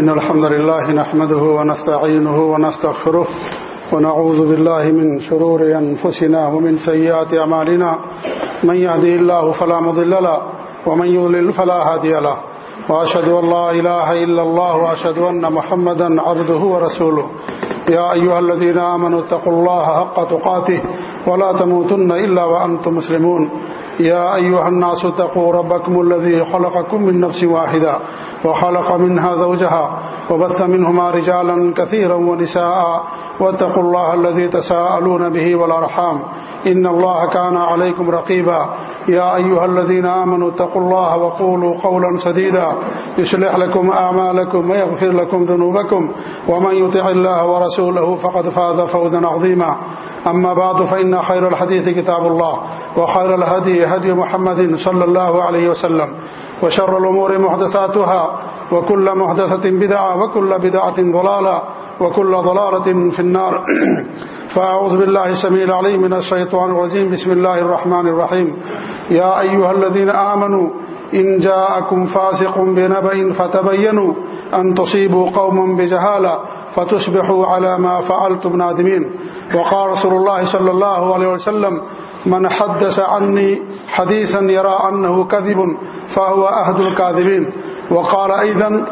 إن الحمد لله نحمده ونستعينه ونستغفره ونعوذ بالله من شرور أنفسنا ومن سيئات أمالنا من يهدي الله فلا مضل له ومن يضلل فلا هادي له. وأشهد أن لا إله إلا الله وأشهد أن محمدا عبده ورسوله. يا أيها الذين آمنوا اتقوا الله حق تقاته ولا تموتن إلا وأنتم مسلمون. يا أيها الناس اتقوا ربكم الذي خلقكم من نفس واحدة وخلق منها زوجها وبث منهما رجالا كثيرا ونساء واتقوا الله الذي تساءلون به والأرحام إن الله كان عليكم رقيبا يا أيها الذين آمنوا اتقوا الله وقولوا قولا سديدا يسلح لكم أعمالكم ويغفر لكم ذنوبكم ومن يطع الله ورسوله فقد فاذ فوزا عظيما أما بعد فإن خير الحديث كتاب الله وخير الهدي هدي محمد صلى الله عليه وسلم وشر الأمور محدثاتها، وكل محدثة بدعة، وكل بدعة ضلالة، وكل ضلالة في النار. فأعوذ بالله سميع العليم من الشيطان الرجيم. بسم الله الرحمن الرحيم. يا أيها الذين آمنوا، إن جاءكم فاسق بنبأ فتبينوا أن تصيبوا قوما بجهالة فتصبحوا على ما فعلتم نادمين. وقال رسول الله صلى الله عليه وسلم، من حدث عني حديثا يرى أنه كذب فهو أهد الكاذبين. وقال أيضا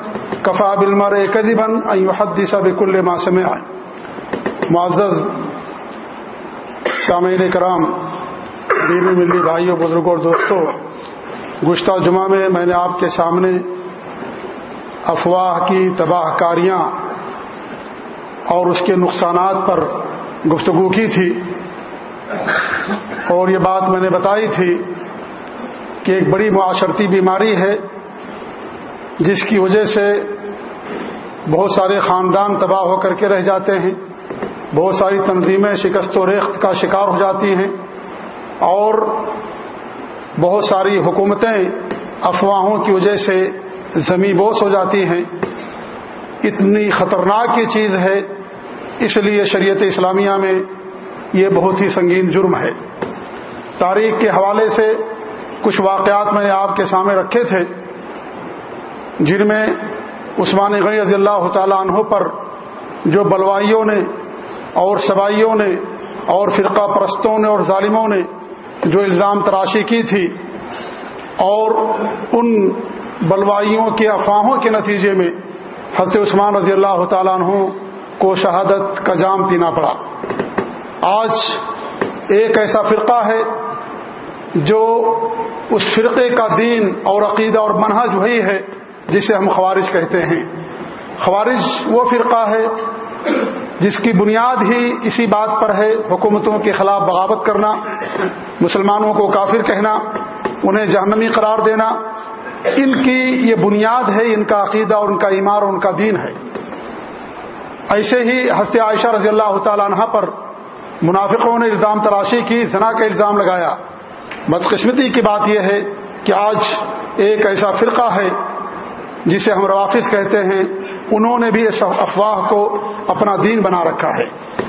كفى بالمرء كذبا أن يحدث بكل ما سمع. معزز، سامعین کرام دینی ملی بھائیوں، بزرگوں اور دوستوں گشتہ جمعہ میں میں نے آپ کے سامنے افواہ کی تباہ کاریاں اور اس کے نقصانات پر گفتگو کی تھی اور یہ بات میں نے بتائی تھی کہ ایک بڑی معاشرتی بیماری ہے، جس کی وجہ سے بہت سارے خاندان تباہ ہو کر کے رہ جاتے ہیں، بہت ساری تنظیمیں شکست و ریخت کا شکار ہو جاتی ہیں، اور بہت ساری حکومتیں افواہوں کی وجہ سے زمیں بوس ہو جاتی ہیں۔ اتنی خطرناک یہ چیز ہے، اس لیے شریعت اسلامیہ میں یہ بہت ہی سنگین جرم ہے۔ تاریخ کے حوالے سے کچھ واقعات میں نے آپ کے سامنے رکھے تھے، جن میں عثمان غنی رضی اللہ تعالیٰ عنہ پر جو بلوائیوں نے اور سبائیوں نے اور فرقہ پرستوں نے اور ظالموں نے جو الزام تراشی کی تھی اور ان بلوائیوں کے افواہوں کے نتیجے میں حضرت عثمان رضی اللہ تعالیٰ عنہ کو شہادت کا جام پینا پڑا۔ آج ایک ایسا فرقہ ہے جو اس فرقے کا دین اور عقیدہ اور منہج وہی ہے جسے ہم خوارج کہتے ہیں۔ خوارج وہ فرقہ ہے جس کی بنیاد ہی اسی بات پر ہے، حکومتوں کے خلاف بغاوت کرنا، مسلمانوں کو کافر کہنا، انہیں جہنمی قرار دینا۔ ان کی یہ بنیاد ہے، ان کا عقیدہ اور ان کا ایمان اور ان کا دین ہے۔ ایسے ہی ہست عائشہ رضی اللہ تعالیٰ عنہ پر منافقوں نے الزام تراشی کی، زنا کا الزام لگایا۔ بدقسمتی کی بات یہ ہے کہ آج ایک ایسا فرقہ ہے جسے ہم روافظ کہتے ہیں، انہوں نے بھی اس افواہ کو اپنا دین بنا رکھا ہے،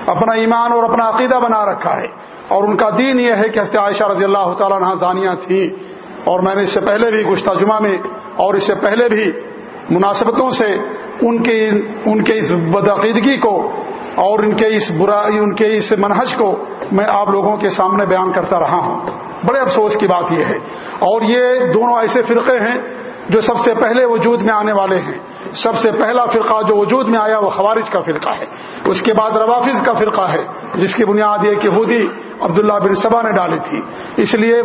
اپنا ایمان اور اپنا عقیدہ بنا رکھا ہے۔ اور ان کا دین یہ ہے کہ ہست عائشہ رضی اللہ تعالیٰ عنہ دانیاں تھیں۔ اور میں نے اس سے پہلے بھی گشتہ جمعہ میں اور اس سے پہلے بھی مناسبتوں سے ان کے ان کے اس بدعقیدگی کو اور ان کے اس برائی ان کے اس منہج کو میں آپ لوگوں کے سامنے بیان کرتا رہا ہوں۔ بڑے افسوس کی بات یہ ہے۔ اور یہ دونوں ایسے فرقے ہیں جو سب سے پہلے وجود میں آنے والے ہیں۔ سب سے پہلا فرقہ جو وجود میں آیا وہ خوارج کا فرقہ ہے۔ اس کے بعد روافظ کا فرقہ ہے، جس کی بنیاد یہ کہ خودی عبداللہ بن صبا نے ڈالی تھی۔ اس لیے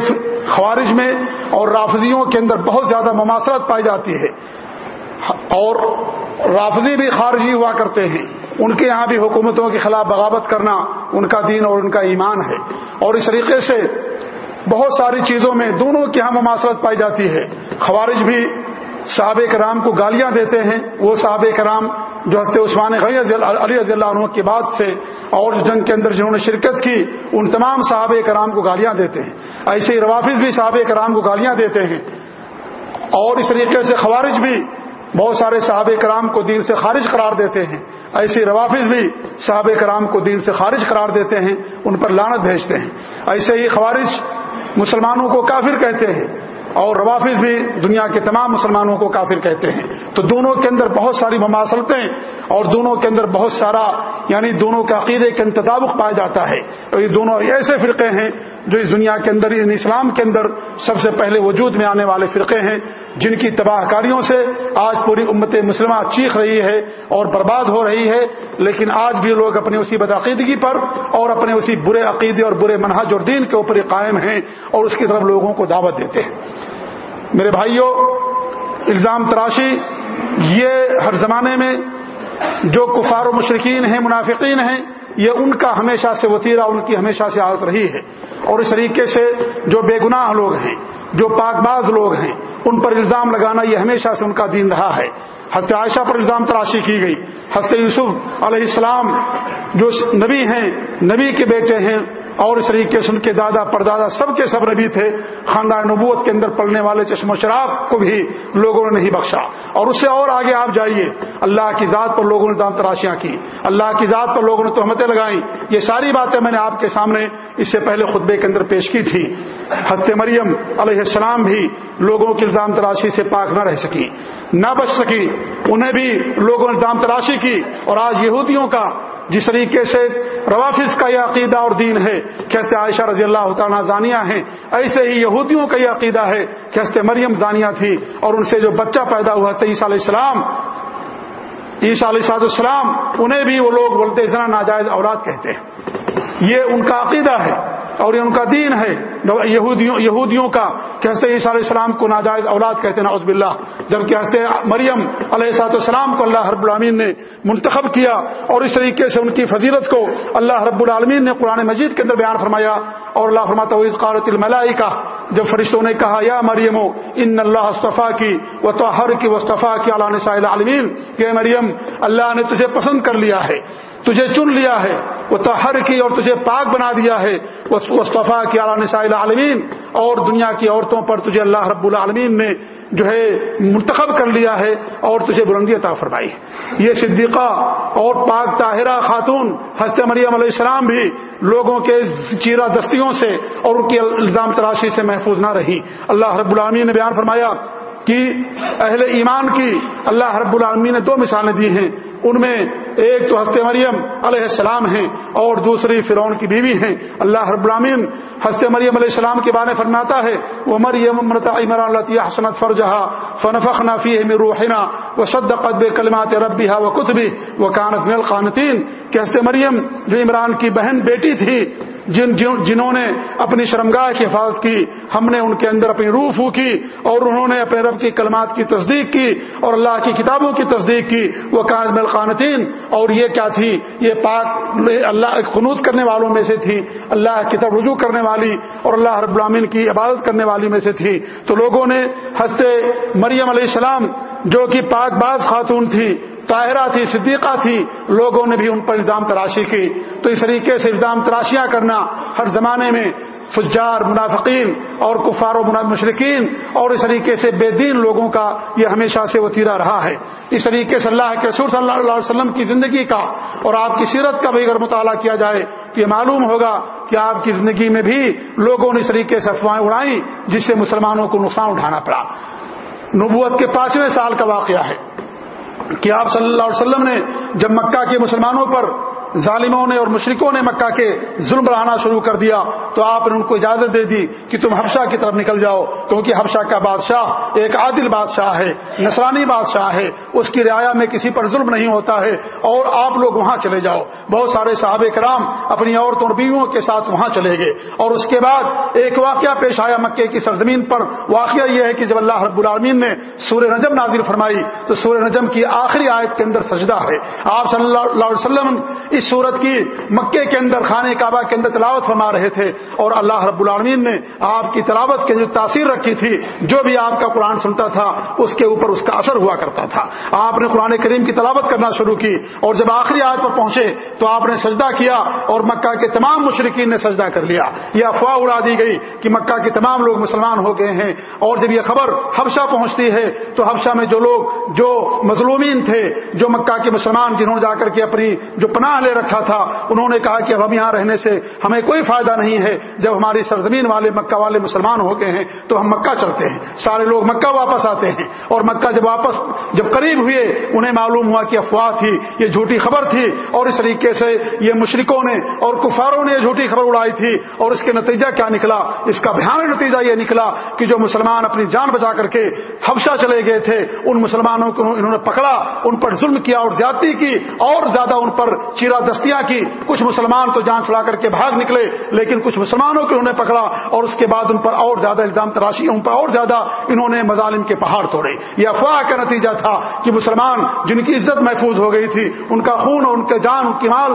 خوارج میں اور رافضیوں کے اندر بہت زیادہ مماثرت پائی جاتی ہے۔ اور رافضی بھی خارجی ہوا کرتے ہیں۔ ان کے یہاں بھی حکومتوں کے خلاف بغاوت کرنا ان کا دین اور ان کا ایمان ہے۔ اور اس طریقے سے بہت ساری چیزوں میں دونوں کی یہاں مماثرت پائی جاتی ہے۔ خوارج بھی صحاب کرام کو گالیاں دیتے ہیں۔ وہ صحاب کرام جو حضرت عثمان غنی علی رضی اللہ عنہ کے بعد سے اور جنگ کے اندر جنہوں نے شرکت کی، ان تمام صحاب کرام کو گالیاں دیتے ہیں۔ ایسے ہی روافظ بھی صحاب کرام کو گالیاں دیتے ہیں۔ اور اس طریقے سے خوارج بھی بہت سارے صحاب کرام کو دین سے خارج قرار دیتے ہیں۔ ایسے روافظ بھی صحاب کرام کو دین سے خارج قرار دیتے ہیں، ان پر لانت بھیجتے ہیں۔ ایسے ہی خوارج مسلمانوں کو کافر کہتے ہیں۔ اور روافظ بھی دنیا کے تمام مسلمانوں کو کافر کہتے ہیں۔ تو دونوں کے اندر بہت ساری مماثلتیں اور دونوں کے اندر بہت سارا یعنی دونوں کے عقیدے کے انتظابق پایا جاتا ہے۔ اور یہ دونوں ایسے فرقے ہیں جو اس دنیا کے اندر ان اسلام کے اندر سب سے پہلے وجود میں آنے والے فرقے ہیں، جن کی تباہ کاریوں سے آج پوری امت مسلمہ چیخ رہی ہے اور برباد ہو رہی ہے۔ لیکن آج بھی لوگ اپنی اسی بدعقیدگی پر اور اپنے اسی برے عقیدے اور برے منہج اور دین کے اوپر قائم ہیں اور اس کی طرف لوگوں کو دعوت دیتے ہیں۔ میرے بھائیوں الزام تراشی، یہ ہر زمانے میں جو کفار و مشرقین ہیں، منافقین ہیں، یہ ان کا ہمیشہ سے وطیرہ، ان کی ہمیشہ سے عادت رہی ہے۔ اور اس طریقے سے جو بے گناہ لوگ ہیں، جو پاک باز لوگ ہیں، ان پر الزام لگانا یہ ہمیشہ سے ان کا دین رہا ہے۔ حضرت عائشہ پر الزام تراشی کی گئی۔ حضرت یوسف علیہ السلام جو نبی ہیں، نبی کے بیٹے ہیں اور اس طریقے سے ان کے دادا پردادا سب کے سب نبی تھے، خاندان نبوت کے اندر پڑنے والے چشم و شراب کو بھی لوگوں نے نہیں بخشا۔ اور اس سے اور آگے آپ جائیے۔ اللہ کی ذات پر لوگوں نے دام تراشیاں کی۔ اللہ کی ذات پر لوگوں نے تہمتیں لگائیں۔ یہ ساری باتیں میں نے آپ کے سامنے اس سے پہلے خطبے کے اندر پیش کی تھی۔ حضرت مریم علیہ السلام بھی لوگوں کی الزام تراشی سے پاک نہ رہ سکی نہ بچ سکی انہیں بھی لوگوں نے الزام تراشی کی۔ اور آج یہودیوں کا جس طریقے سے روافظ کا یہ عقیدہ اور دین ہے۔ کیسے عائشہ رضی اللہ تعالیٰ زانیہ ہیں۔ ایسے ہی یہودیوں کا یہ عقیدہ ہے۔ کیسے مریم زانیہ تھی اور ان سے جو بچہ پیدا ہوا تھا عیسیٰ علیہ السلام، عیسیٰ علیہ صاحب السلام انہیں بھی وہ لوگ بولتے ذرا ناجائز اولاد کہتے ہیں۔ یہ ان کا عقیدہ ہے۔ اور یہ ان کا دین ہے۔ یہودیوں یہودیوں کا کہتے عیسیٰ علیہ السلام کو ناجائز اولاد کہتے ہیں عزب اللہ جب کہتے مریم علیہ سات السلام کو اللہ رب العالمین نے منتخب کیا اور اس طریقے سے ان کی فضیلت کو اللہ رب العالمین نے قرآن مجید کے اندر بیان فرمایا۔ اور اللہ فرماتا قارت الملائی کا جب فرشتوں نے کہا، یا مریم، ان اللہ استفا کی و توہر کی وصطفیٰ کی علام عالمین کہ مریم، اللہ نے تجھے پسند کر لیا ہے۔ تجھے چن لیا ہے، وہ تحر کی اور تجھے پاک بنا دیا ہے وصطفیٰ کی اعلیٰ نسائل عالمین اور دنیا کی عورتوں پر تجھے اللہ رب العالمین نے جو ہے منتخب کر لیا ہے اور تجھے بلندی عطا فرمائی۔ یہ صدیقہ اور پاک طاہرہ خاتون حضرت مریم علیہ السلام بھی لوگوں کے چیرہ دستیوں سے اور ان کی الزام تراشی سے محفوظ نہ رہی۔ اللہ رب العالمین نے بیان فرمایا کہ اہل ایمان کی اللہ رب العالمین نے دو مثالیں دی ہیں۔ ان میں ایک تو ہست مریم علیہ السلام ہیں اور دوسری فرعون کی بیوی ہیں۔ اللہ رب العالمین ہست مریم علیہ السلام کے بارے فرماتا ہے، وہ مریم عمران حسنت فرجہ فنفخ نافی ہے روحنا وہ شد قدب کلمات ربیہ و کتبی وہ کانت مل خانتین کہ ہست مریم جو عمران کی بہن بیٹی تھی جن جنہوں نے اپنی شرمگاہ کی حفاظت کی، ہم نے ان کے اندر اپنی روح پھونکی اور انہوں نے اپنے رب کی کلمات کی تصدیق کی اور اللہ کی کتابوں کی تصدیق کی۔ وہ کان القانتین۔ اور یہ کیا تھی؟ یہ پاک اللہ خنوط کرنے والوں میں سے تھی، اللہ کی طرف رجوع کرنے والی اور اللہ رب العامن کی عبادت کرنے والی میں سے تھی۔ تو لوگوں نے ہنستے مریم علیہ السلام، جو کہ پاک باز خاتون تھی طاہرہ تھی، صدیقہ تھی، لوگوں نے بھی ان پر الزام تراشی کی۔ تو اس طریقے سے الزام تراشیاں کرنا ہر زمانے میں فجار، منافقین اور کفار و مشرقین اور اس طریقے سے بے دین لوگوں کا یہ ہمیشہ سے وطیرہ رہا ہے۔ اس طریقے سے اللہ کے رسول صلی اللہ علیہ وسلم کی زندگی کا اور آپ کی سیرت کا بھی اگر مطالعہ کیا جائے تو یہ معلوم ہوگا کہ آپ کی زندگی میں بھی لوگوں نے اس طریقے سے افواہیں اڑائیں جس سے مسلمانوں کو نقصان اٹھانا پڑا۔ نبوت کے پانچویں سال کا واقعہ ہے۔ کہ آپ صلی اللہ علیہ وسلم نے جب مکہ کے مسلمانوں پر ظالموں نے اور مشرقوں نے مکہ کے ظلم بڑھانا شروع کر دیا تو آپ نے ان کو اجازت دے دی کہ تم حبشہ کی طرف نکل جاؤ، کیونکہ حبشہ کا بادشاہ ایک عادل بادشاہ ہے نسرانی بادشاہ ہے، اس کی رعایا میں کسی پر ظلم نہیں ہوتا ہے اور آپ لوگ وہاں چلے جاؤ۔ بہت سارے صحاب کرام اپنی عورتوں اور بیویوں کے ساتھ وہاں چلے گئے۔ اور اس کے بعد ایک واقعہ پیش آیا مکے کی سرزمین پر۔ واقعہ یہ ہے کہ جب اللہ رب العالمین نے سورہ نجم نازل فرمائی تو سورہ نجم کی آخری آیت کے اندر سجدہ ہے۔ آپ صلی اللہ علیہ وسلم اس سورت کی مکے کے اندر، خانہ کعبہ کے اندر تلاوت فرما رہے تھے اور اللہ رب العالمین نے آپ کی تلاوت کے جو تاثیر رکھی تھی، جو بھی آپ کا قرآن سنتا تھا، اس کے اوپر اس کا اثر ہوا کرتا تھا۔ آپ نے قرآن کریم کی تلاوت کرنا شروع کی اور جب آخری آیت پر پہنچے تو آپ نے سجدہ کیا اور مکہ کے تمام مشرقین نے سجدہ کر لیا۔ یہ افواہ اڑا دی گئی کہ مکہ کے تمام لوگ مسلمان ہو گئے ہیں اور جب یہ خبر حبشہ پہنچتی ہے تو حبشہ میں جو لوگ، جو مظلومین تھے، جو مکہ کے مسلمان جنہوں نے جا کر کے اپنی جو پناہ لے رکھا تھا۔ انہوں نے کہا کہ اب ہم یہاں رہنے سے ہمیں کوئی فائدہ نہیں ہے۔ جب ہماری سرزمین والے مکہ والے مسلمان ہو گئے ہیں تو ہم مکہ چلتے ہیں۔ سارے لوگ مکہ واپس آتے ہیں۔ اور مکہ جب واپس جب قریب ہوئے، انہیں معلوم ہوا کہ افواہ تھی، یہ جھوٹی خبر تھی۔ اور اس طریقے سے یہ مشرکوں نے اور کفاروں نے یہ جھوٹی خبر اڑائی تھی۔ اور اس کے نتیجہ کیا نکلا؟ اس کا بھیانک نتیجہ یہ نکلا کہ جو مسلمان اپنی جان بچا کر کے حبشہ چلے گئے تھے، ان مسلمانوں کو انہوں نے پکڑا، ان پر ظلم کیا اور زیادتی کی، اور زیادہ ان پر چیرا دستیاں کی۔ کچھ مسلمان تو جان چھڑا کر کے بھاگ نکلے، لیکن کچھ مسلمانوں کو انہوں نے پکڑا اور اس کے بعد ان پر اور زیادہ الزام تراشی ان پر اور زیادہ انہوں نے مظالم کے پہاڑ توڑے۔ یہ افواہ کا نتیجہ تھا کہ مسلمان جن کی عزت محفوظ ہو گئی تھی، ان کا خون اور ان کے جان کی مال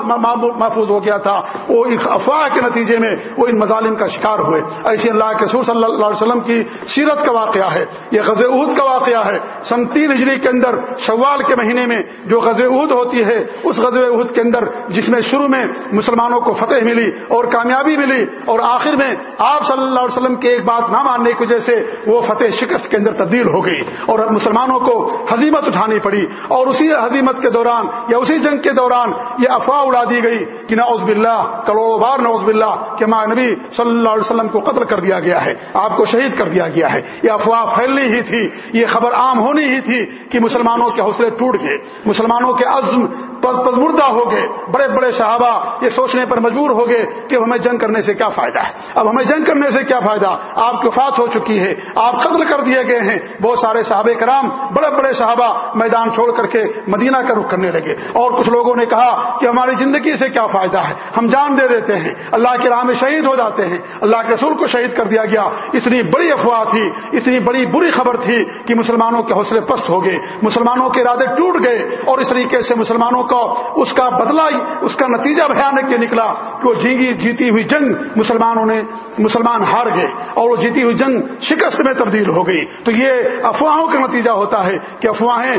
محفوظ ہو گیا تھا، وہ افواہ کے نتیجے میں وہ ان مظالم کا شکار ہوئے۔ ایسے اللہ کے سور صلی اللہ علیہ وسلم کی سیرت کا واقعہ ہے۔ یہ غز عہد کا واقعہ ہے۔ سن تین ہجری کے اندر شوال کے مہینے میں جو غز عہد ہوتی ہے، اس غز عہد کے اندر جس میں شروع میں مسلمانوں کو فتح ملی اور کامیابی ملی اور آخر میں آپ صلی اللہ علیہ وسلم کی ایک بات نہ ماننے کی وجہ سے وہ فتح شکست کے اندر تبدیل ہو گئی اور مسلمانوں کو حزیمت اٹھانی پڑی اور اسی حزیمت کے دوران یا اسی جنگ کے دوران یہ افواہ اڑا دی گئی کہ نعوذ باللہ کروڑوں بار نعوذ باللہ کہ ماں نبی صلی اللہ علیہ وسلم کو قتل کر دیا گیا ہے، آپ کو شہید کر دیا گیا ہے۔ یہ افواہ پھیلنی ہی تھی، یہ خبر عام ہونی ہی تھی کہ مسلمانوں کے حوصلے ٹوٹ گئے، مسلمانوں کے عزم مردہ ہو گئے۔ بڑے بڑے صحابہ یہ سوچنے پر مجبور ہو گئے کہ ہمیں جنگ کرنے سے کیا فائدہ ہے؟ اب ہمیں جنگ کرنے سے کیا فائدہ؟ آپ کی وفات ہو چکی ہے، آپ قتل کر دیے گئے ہیں۔ بہت سارے صحابہ کرام، بڑے بڑے صحابہ میدان چھوڑ کر کے مدینہ کا رخ کرنے لگے۔ اور کچھ لوگوں نے کہا کہ ہماری زندگی سے کیا فائدہ ہے؟ ہم جان دے دیتے ہیں۔ اللہ کے راہ میں شہید ہو جاتے ہیں۔ اللہ کے رسول کو شہید کر دیا گیا۔ اتنی بڑی افواہ تھی، اتنی بڑی بری خبر تھی کہ مسلمانوں کے حوصلے پست ہو گئے۔ مسلمانوں کے ارادے ٹوٹ گئے اور اس طریقے سے مسلمانوں کو اس کا بدلہ اس کا نتیجہ بھیانک یہ نکلا کہ وہ جینگی جیتی ہوئی جنگ مسلمانوں نے، مسلمان ہار گئے اور وہ جیتی ہوئی جنگ شکست میں تبدیل ہو گئی۔ تو یہ افواہوں کا نتیجہ ہوتا ہے کہ افواہیں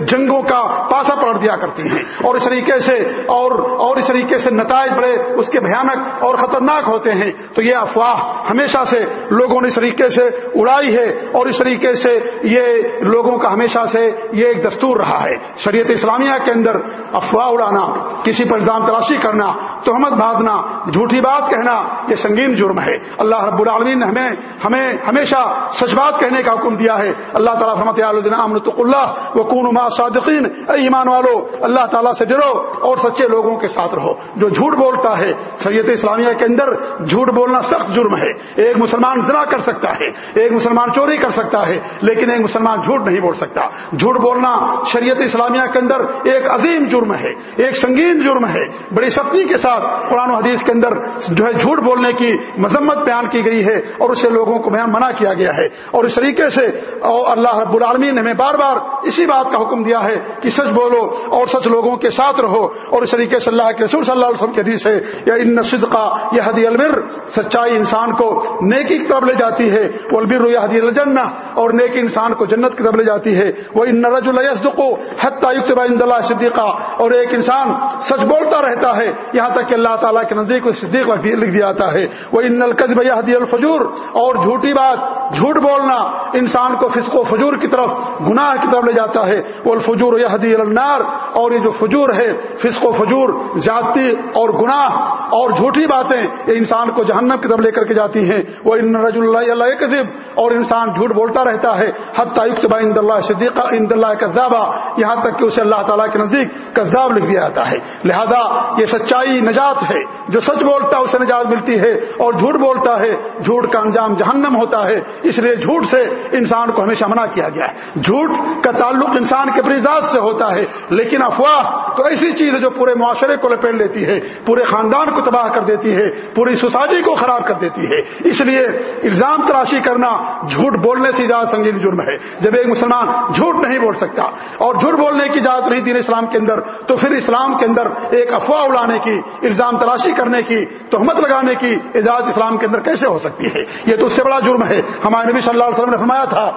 جنگوں کا پاسا پلٹ دیا کرتی ہیں۔ اور اس طریقے سے، اور اور اس طریقے سے نتائج بڑے اس کے بھیانک اور خطرناک ہوتے ہیں۔ تو یہ افواہ ہمیشہ سے لوگوں نے اس طریقے سے اڑائی ہے اور اس طریقے سے یہ لوگوں کا ہمیشہ سے یہ ایک دستور رہا ہے۔ شریعت اسلامیہ کے اندر افواہ اڑانا کسی پر الزام تراشی کرنا، تہمت باندھنا جھوٹی بات کہنا، یہ سنگین جرم ہے۔ اللہ رب العالمین نے ہمیں ہمیں ہمیشہ سچ بات کہنے کا حکم دیا ہے۔ اللہ تعالیٰ رحمت امنۃ اللہ وہ کون صادقین اے ایمان والو، اللہ تعالیٰ سے ڈرو اور سچے لوگوں کے ساتھ رہو۔ جو جھوٹ بولتا ہے، شریعت اسلامیہ کے اندر جھوٹ بولنا سخت جرم ہے۔ ایک مسلمان زنا کر سکتا ہے، ایک مسلمان چوری کر سکتا ہے، لیکن ایک مسلمان جھوٹ نہیں بول سکتا۔ جھوٹ بولنا شریعت اسلامیہ کے اندر ایک عظیم جرم ہے۔ ایک سنگین جرم ہے، بڑی سختی کے ساتھ قرآن و حدیث کے اندر جو ہے جھوٹ بولنے کی مذمت بیان کی گئی ہے اور اسے لوگوں کو بیان منع کیا گیا ہے۔ اور اس طریقے سے اللہ رب العالمین نے ہمیں بار بار اسی بات کا حکم دیا ہے کہ سچ بولو اور سچ لوگوں کے ساتھ رہو۔ اور اس طریقے سے اللہ کے رسول صلی اللہ علیہ وسلم کے حدیث ہے، یا ان صدقہ یہ حدی البر سچائی انسان کو نیکی کی طرف لے جاتی ہے۔ وہ البر یا حدی الجنہ، اور نیکی انسان کو جنت کی طرف لے جاتی ہے۔ وہ ان نرج الصدقو حتیٰ اللہ صدیقہ اور ایک انسان سچ بولتا رہتا ہے۔ یہاں تک کہ اللہ تعالیٰ کے نزدیک صدیق لکھ دیا جاتا ہے۔ وہ ان القدب یہدی الفجور۔ اور جھوٹی بات، جھوٹ بولنا انسان کو فسق و فجور کی طرف، گناہ کی طرف لے جاتا ہے۔ وہ الفجور یہدی النار۔ اور یہ جو فجور ہے، فسق و فجور، زیادتی اور گناہ اور جھوٹی باتیں، یہ انسان کو جہنم کی طرف لے کر کے جاتی ہیں۔ وہ ان رج اللہ اللہ قزب اور انسان جھوٹ بولتا رہتا ہے۔ حتیٰ اند اللہ صدیقہ اند اللہ کذابہ یہاں تک کہ اسے اللہ تعالیٰ کے نزدیک کذاب لکھ دیا جاتا ہے۔ لہذا یہ سچائی نجات ہے۔ جو سچ بولتا ہے، اسے نجات ملتی ہے۔ اور جھوٹ بولتا ہے، جھوٹ کا انجام جہنم ہوتا ہے۔ اس لیے جھوٹ سے انسان کو ہمیشہ منع کیا گیا ہے۔ جھوٹ کا تعلق انسان کے ذات سے ہوتا ہے۔ لیکن افواہ تو ایسی چیز ہے جو پورے معاشرے کو لپیٹ لیتی ہے۔ پورے خاندان کو تباہ کر دیتی ہے۔ پوری سوسائٹی کو خراب کر دیتی ہے۔ اس لیے الزام تراشی کرنا جھوٹ بولنے سے زیادہ سنگین جرم ہے۔ جب ایک مسلمان جھوٹ نہیں بول سکتا اور جھوٹ بولنے کی اجازت نہیں دین اسلام کے اندر، تو پھر اسلام کے اندر ایک افواہ اڑانے کی، الزام تلاشی کرنے کی، تہمت لگانے کی اجازت اسلام کے اندر کیسے ہو سکتی ہے؟ یہ تو اس سے بڑا جرم ہے۔ ہمارے نبی صلی اللہ علیہ وسلم نے فرمایا تھا،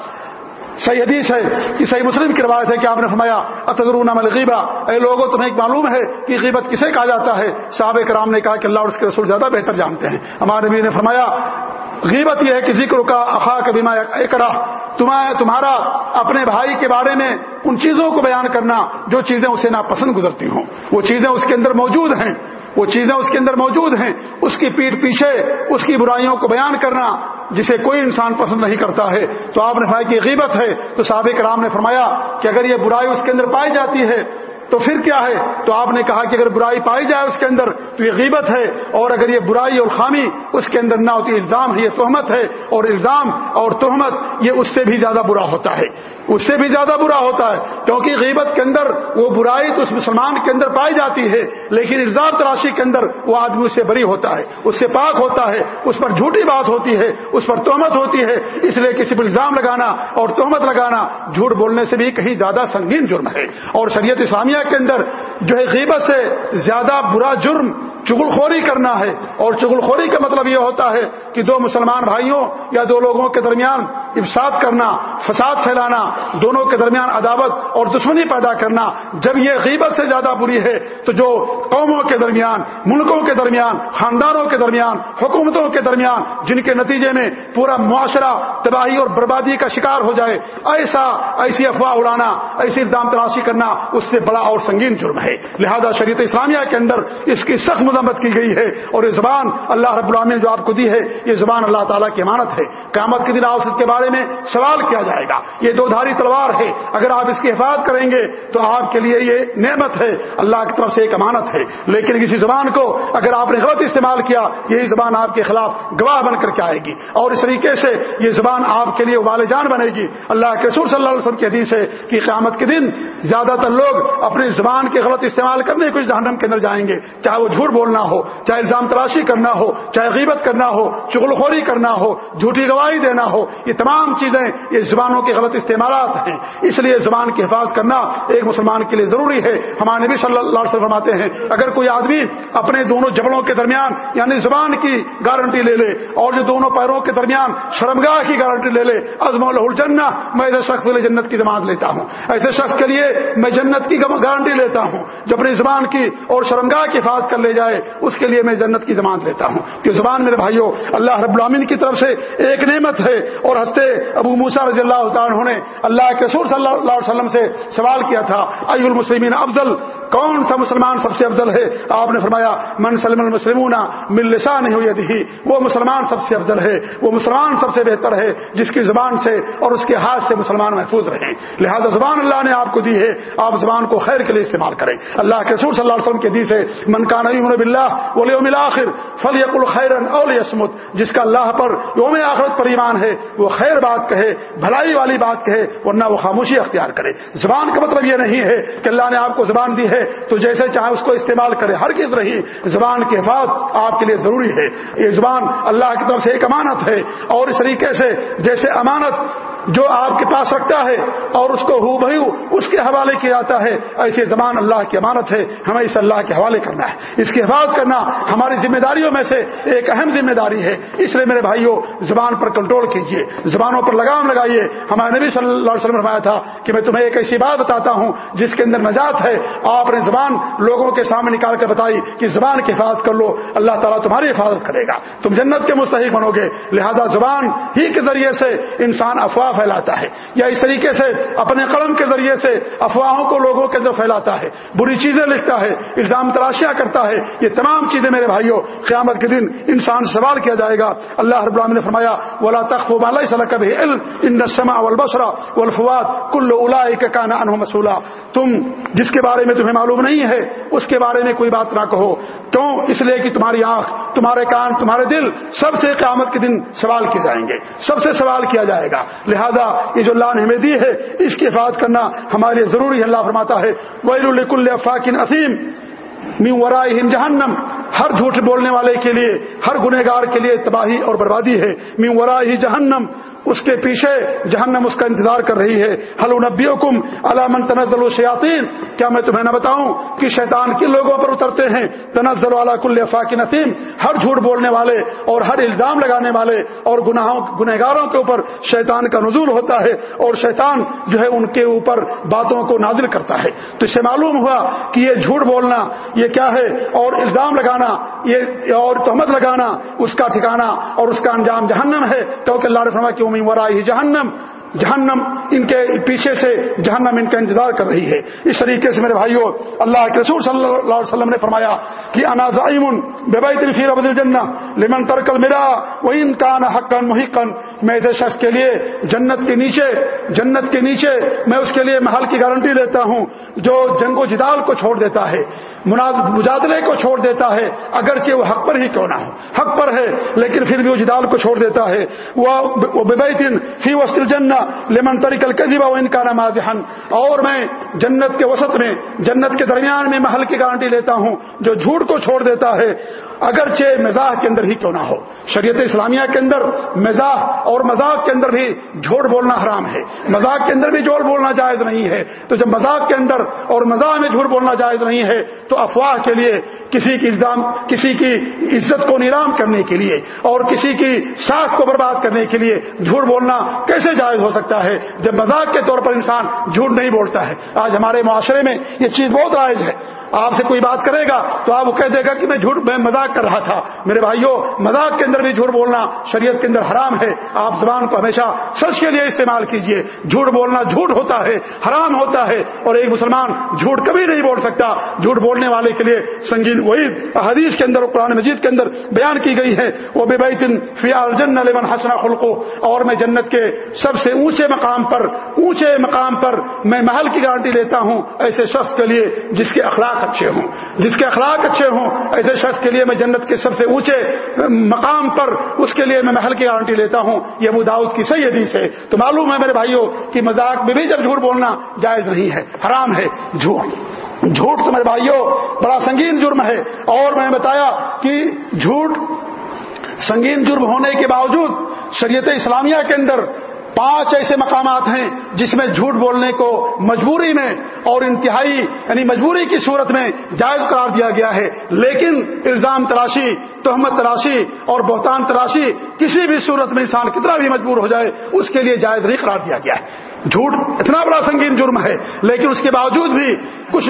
صحیح حدیث ہے کہ صحیح مسلم کی روایت ہے کہ آپ نے فرمایا اتغرون غیبہ اے لوگوں تمہیں ایک معلوم ہے کہ غیبت کسے کہا جاتا ہے؟ صحابہ کرام نے کہا کہ اللہ اور اس کے رسول زیادہ بہتر جانتے ہیں۔ ہمارے نبی نے فرمایا غیبت یہ ہے کسی کو کا اخا کبھی اکرا تمہارا اپنے بھائی کے بارے میں ان چیزوں کو بیان کرنا جو چیزیں اسے ناپسند گزرتی ہوں۔ وہ چیزیں اس کے اندر موجود ہیں۔ وہ چیزیں اس کے اندر موجود ہیں۔ اس کی پیٹ پیچھے اس کی برائیوں کو بیان کرنا جسے کوئی انسان پسند نہیں کرتا ہے۔ تو آپ نے فرمایا کہ غیبت ہے۔ تو سابق رام نے فرمایا کہ اگر یہ برائی اس کے اندر پائی جاتی ہے تو پھر کیا ہے؟ تو آپ نے کہا کہ اگر برائی پائی جائے اس کے اندر تو یہ غیبت ہے، اور اگر یہ برائی اور خامی اس کے اندر نہ ہوتی، الزام ہے، یہ تہمت ہے، اور الزام اور تہمت یہ اس سے بھی زیادہ برا ہوتا ہے۔ اس سے بھی زیادہ برا ہوتا ہے، کیونکہ غیبت کے اندر وہ برائی تو اس مسلمان کے اندر پائی جاتی ہے، لیکن الزام تراشی کے اندر وہ آدمی اس سے بری ہوتا ہے، اس سے پاک ہوتا ہے، اس پر جھوٹی بات ہوتی ہے، اس پر تہمت ہوتی ہے، اس لیے کسی پر الزام لگانا اور تہمت لگانا جھوٹ بولنے سے بھی کہیں زیادہ سنگین جرم ہے۔ اور شریعت اسلامیہ کے اندر جو ہے غیبت سے زیادہ برا جرم چگل خوری کرنا ہے اور چگل خوری کا مطلب یہ ہوتا ہے کہ دو مسلمان بھائیوں یا دو لوگوں کے درمیان افساد کرنا، فساد پھیلانا، دونوں کے درمیان عداوت اور دشمنی پیدا کرنا۔ جب یہ غیبت سے زیادہ بری ہے تو جو قوموں کے درمیان، ملکوں کے درمیان، خاندانوں کے درمیان، حکومتوں کے درمیان، جن کے نتیجے میں پورا معاشرہ تباہی اور بربادی کا شکار ہو جائے، ایسا ایسی افواہ اڑانا، ایسی اقدام تلاشی کرنا، اس سے بڑا اور سنگین جرم ہے۔ لہذا شریعت اسلامیہ کے اندر اس کی سخت مذمت کی گئی ہے اور یہ زبان اللہ رب العالمین نے جو آپ کو دی ہے، یہ زبان اللہ تعالیٰ کی امانت ہے۔ قیامت کے دن آوسط کے بارے میں سوال کیا جائے گا۔ یہ دو دھاری تلوار ہے۔ اگر آپ اس کی حفاظت کریں گے تو آپ کے لیے یہ نعمت ہے۔ اللہ کی طرف سے ایک امانت ہے۔ لیکن کسی زبان کو اگر آپ نے غلط استعمال کیا، یہی زبان آپ کے خلاف گواہ بن کر کے آئے گی۔ اور اس طریقے سے یہ زبان آپ کے لیے والدان بنے گی۔ اللہ کے سور صلی اللہ علیہ وسلم کی حدیث ہے کہ قیامت کے دن زیادہ تر لوگ اپنی زبان کے غلط استعمال کرنے کو جہنم کے اندر جائیں گے، چاہے وہ جھوٹ بولنا ہو، چاہے الزام تراشی کرنا ہو، چاہے غیبت کرنا ہو چغل خوری کرنا ہو، جھوٹی گواہی دینا ہو، یہ تمام چیزیں یہ زبانوں کے غلط استعمالات ہیں۔ اس لیے زبان کی حفاظت کرنا ایک مسلمان کے لیے ضروری ہے۔ ہمارے نبی صلی اللہ علیہ وسلم فرماتے ہیں، اگر کوئی آدمی اپنے دونوں جبڑوں کے درمیان یعنی زبان کی گارنٹی لے لے، اور جو دونوں پیروں کے درمیان شرمگاہ کی گارنٹی لے لے ازم الجنہ میں ایسے شخص کے لیے جنت کی ضمانت لیتا ہوں۔ ایسے شخص کے لیے میں جنت کی گارنٹی لیتا ہوں۔ جو اپنی زبان کی اور شرمگاہ کی حفاظت کر لے جائے اس کے لیے میں جنت کی ضمانت لیتا ہوں۔ کہ زبان میرے بھائیوں، اللہ رب العامن کی طرف سے ایک نعمت ہے۔ اور ہنستے ابو موسا رضی اللہ تعالیٰ نے اللہ کے سور صلی اللہ علیہ وسلم سے سوال کیا تھا ای المسلمین افضل، کون سا مسلمان سب سے افضل ہے؟ آپ نے فرمایا، من سلم المسلمون مل لسان نہیں ہوئی وہ مسلمان سب سے افضل ہے، وہ مسلمان سب سے بہتر ہے، جس کی زبان سے اور اس کے ہاتھ سے مسلمان محفوظ رہیں۔ لہذا زبان اللہ نے آپ کو دی ہے، آپ زبان کو خیر کے لیے استعمال کریں۔ اللہ کے سور صلی اللہ علیہ وسلم کے دی سے من کا نئی بلّہ وہ یوم الخیرن اول یسمت جس کا اللہ پر یوم آخرت پر ایمان ہے، وہ خیر بات کہے، بھلائی والی بات کہے، ورنہ وہ خاموشی اختیار کرے۔ زبان کا مطلب یہ نہیں ہے کہ اللہ نے آپ کو زبان دی ہے تو جیسے چاہے اس کو استعمال کرے۔ ہر کس رہی، زبان کی حفاظت آپ کے لیے ضروری ہے۔ یہ زبان اللہ کی طرف سے ایک امانت ہے اور اس طریقے سے جیسے امانت جو آپ کے پاس رکھتا ہے اور اس کو ہو بہو اس کے حوالے کیا جاتا ہے ایسی زبان اللہ کی امانت ہے، ہمیں اس اللہ کے حوالے کرنا ہے۔ اس کی حفاظت کرنا ہماری ذمہ داریوں میں سے ایک اہم ذمہ داری ہے۔ اس لیے میرے بھائیوں، زبان پر کنٹرول کیجیے زبانوں پر لگام لگائیے۔ ہمارے نبی صلی اللہ علیہ وسلم فرمایا تھا کہ میں تمہیں ایک ایسی بات بتاتا ہوں جس کے اندر نجات ہے۔ آپ نے زبان لوگوں کے سامنے نکال کر بتائی کہ زبان کی حفاظت کر لو، اللہ تعالیٰ تمہاری حفاظت کرے گا۔ تم جنت کے مستحق بنو گے۔ لہذا زبان ہی کے ذریعے سے انسان افواہ پھیلاتا ہے یا اس طریقے سے اپنے قلم کے ذریعے سے افواہوں کو لوگوں کے اندر پھیلاتا ہے، بری چیزیں لکھتا ہے، الزام تراشیاں کرتا ہے۔ یہ تمام چیزیں میرے بھائیوں، قیامت کے دن انسان سوال کیا جائے گا۔ اللہ رب العالمین نے فرمایا، ولا تخف ما ليس لك به علم ان السمع والبصر والفؤاد كل اولئك كان عنه مسؤولا تم جس کے بارے میں تمہیں معلوم نہیں ہے، اس کے بارے میں کوئی بات نہ کہو۔ کیوں؟ اس لیے کہ تمہاری آنکھ تمہارے کان، تمہارے دل سب سے قیامت کے دن سوال کیے جائیں گے، سب سے سوال کیا جائے گا۔ لہذا یہ جو اللہ نے ہمیں دی ہے، اس کی حفاظت کرنا ہمارے لیے ضروری ہے۔ اللہ فرماتا ہے ویر الکل عظیم عظیم ورا جہنم۔ ہر جھوٹ بولنے والے کے لیے، ہر گنہگار کے لیے تباہی اور بربادی ہے۔ می ورا ہی جہنم۔ اس کے پیچھے جہنم اس کا انتظار کر رہی ہے۔ حل نبی حکم علامن تنزل الشیاطین؟ کیا میں تمہیں نہ بتاؤں کہ شیطان کن لوگوں پر اترتے ہیں؟ تنزل والا کل فاق نسیم ہر جھوٹ بولنے والے اور ہر الزام لگانے والے اور گناہوں، گنہگاروں کے اوپر شیطان کا نزول ہوتا ہے اور شیطان جو ہے ان کے اوپر باتوں کو نازل کرتا ہے۔ تو اس سے معلوم ہوا کہ یہ جھوٹ بولنا، یہ یہ کیا ہے؟ اور الزام لگانا، یہ اور تہمت لگانا، اس کا ٹھکانا اور اس کا انجام جہنم ہے۔ کیونکہ اللہ نے فرمایا کہ امین ورائی جہنم جہنم ان کے پیچھے سے جہنم ان کا انتظار کر رہی ہے۔ اس طریقے سے میرے بھائیوں اللہ کے رسول صلی اللہ علیہ وسلم نے فرمایا کہ لمن ترکل میرا وہ ان کا حقن محقن میں ایسے شخص کے لیے جنت کے نیچے، جنت کے نیچے میں اس کے لیے محل کی گارنٹی دیتا ہوں، جو جنگ و جدال کو چھوڑ دیتا ہے مجادلے کو چھوڑ دیتا ہے، اگرچہ وہ حق پر ہی کیوں نہ ہو۔ حق پر ہے، لیکن پھر بھی وہ جدال کو چھوڑ دیتا ہے۔ وہ فی وسط جنت لمن تریکل کذیبا وہ ان کا نمازن اور میں جنت کے وسط میں، جنت کے درمیان میں محل کی گارنٹی لیتا ہوں، جو جھوٹ کو چھوڑ دیتا ہے۔ اگرچہ مزاح کے اندر ہی کیوں نہ ہو۔ شریعت اسلامیہ کے اندر مزاح اور مذاق کے اندر بھی جھوٹ بولنا حرام ہے۔ مذاق کے اندر بھی جھوٹ بولنا جائز نہیں ہے۔ تو جب مذاق کے اندر اور مزاح میں جھوٹ بولنا جائز نہیں ہے، تو افواہ کے لیے کسی کی الزام، کسی کی عزت کو نیلام کرنے کے لیے اور کسی کی ساکھ کو برباد کرنے کے لیے جھوٹ بولنا کیسے جائز ہو سکتا ہے؟ جب مذاق کے طور پر انسان جھوٹ نہیں بولتا ہے۔ آج ہمارے معاشرے میں یہ چیز بہت رائج ہے۔ آپ سے کوئی بات کرے گا تو آپ وہ کہہ دے گا کہ میں جھوٹ، میں مذاق کر رہا تھا۔ میرے بھائیوں مذاق کے اندر بھی جھوٹ بولنا شریعت کے اندر حرام ہے۔ آپ زبان کو ہمیشہ سچ کے لیے استعمال کیجیے۔ جھوٹ بولنا جھوٹ ہوتا ہے، حرام ہوتا ہے۔ اور ایک مسلمان جھوٹ کبھی نہیں بول سکتا۔ جھوٹ بولنے والے کے لیے سنگین وہی حدیث کے اندر قرآن مجید کے اندر بیان کی گئی ہے۔ وہ بے بیتن فیا الجن حسنا خلقو اور میں جنت کے سب سے اونچے مقام پر، اونچے مقام پر میں محل کی گارنٹی لیتا ہوں۔ ایسے شخص کے لیے جس کے اخلاق اچھے ہوں۔ جس کے اخلاق اچھے ہوں، ایسے شخص کے لیے میں جنت کے سب سے اونچے مقام پر اس کے لیے میں محل کی گارنٹی لیتا ہوں۔ یہ ابو داؤد کی صحیح حدیث ہے۔ تو معلوم ہے میرے بھائیوں کہ مذاق میں بھی جب جھوٹ بولنا جائز نہیں ہے، حرام ہے۔ جھوٹ جھوٹ تو میرے بھائیوں بڑا سنگین جرم ہے۔ اور میں نے بتایا کہ جھوٹ سنگین جرم ہونے کے باوجود شریعت اسلامیہ کے اندر پانچ ایسے مقامات ہیں جس میں جھوٹ بولنے کو مجبوری میں اور انتہائی یعنی مجبوری کی صورت میں جائز قرار دیا گیا ہے۔ لیکن الزام تراشی، تہمت تراشی اور بہتان تراشی کسی بھی صورت میں انسان کتنا بھی مجبور ہو جائے، اس کے لیے جائز نہیں قرار دیا گیا۔ ہے جھوٹ اتنا بڑا سنگین جرم ہے، لیکن اس کے باوجود بھی کچھ